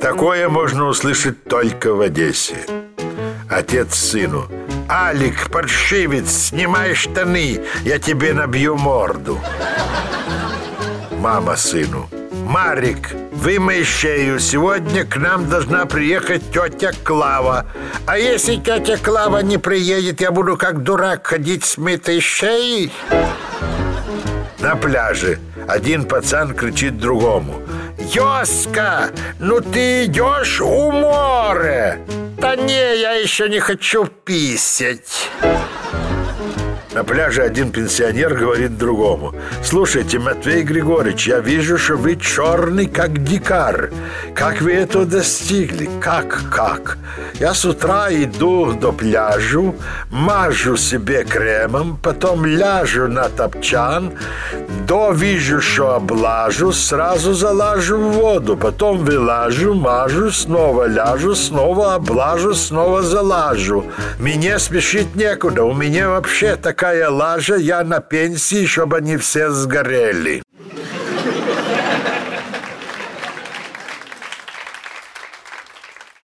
Такое можно услышать только в Одессе. Отец сыну. Алик, паршивец, снимай штаны, я тебе набью морду. Мама сыну. Марик, вымой шею. Сегодня к нам должна приехать тетя Клава. А если тетя Клава не приедет, я буду как дурак ходить с мытой шеей? На пляже один пацан кричит другому. Йоска, ну ты идешь у моря? Да не, я еще не хочу писать. На пляже один пенсионер говорит другому Слушайте, Матвей Григорьевич, я вижу, что вы черный, как дикар Как вы этого достигли? Как, как? Я с утра иду до пляжу Мажу себе кремом Потом ляжу на топчан До вижу, что облажу Сразу залажу в воду Потом вылажу, мажу Снова ляжу, снова облажу Снова залажу Мне спешить некуда У меня вообще такая лажа, я на пенсии, чтобы они все сгорели.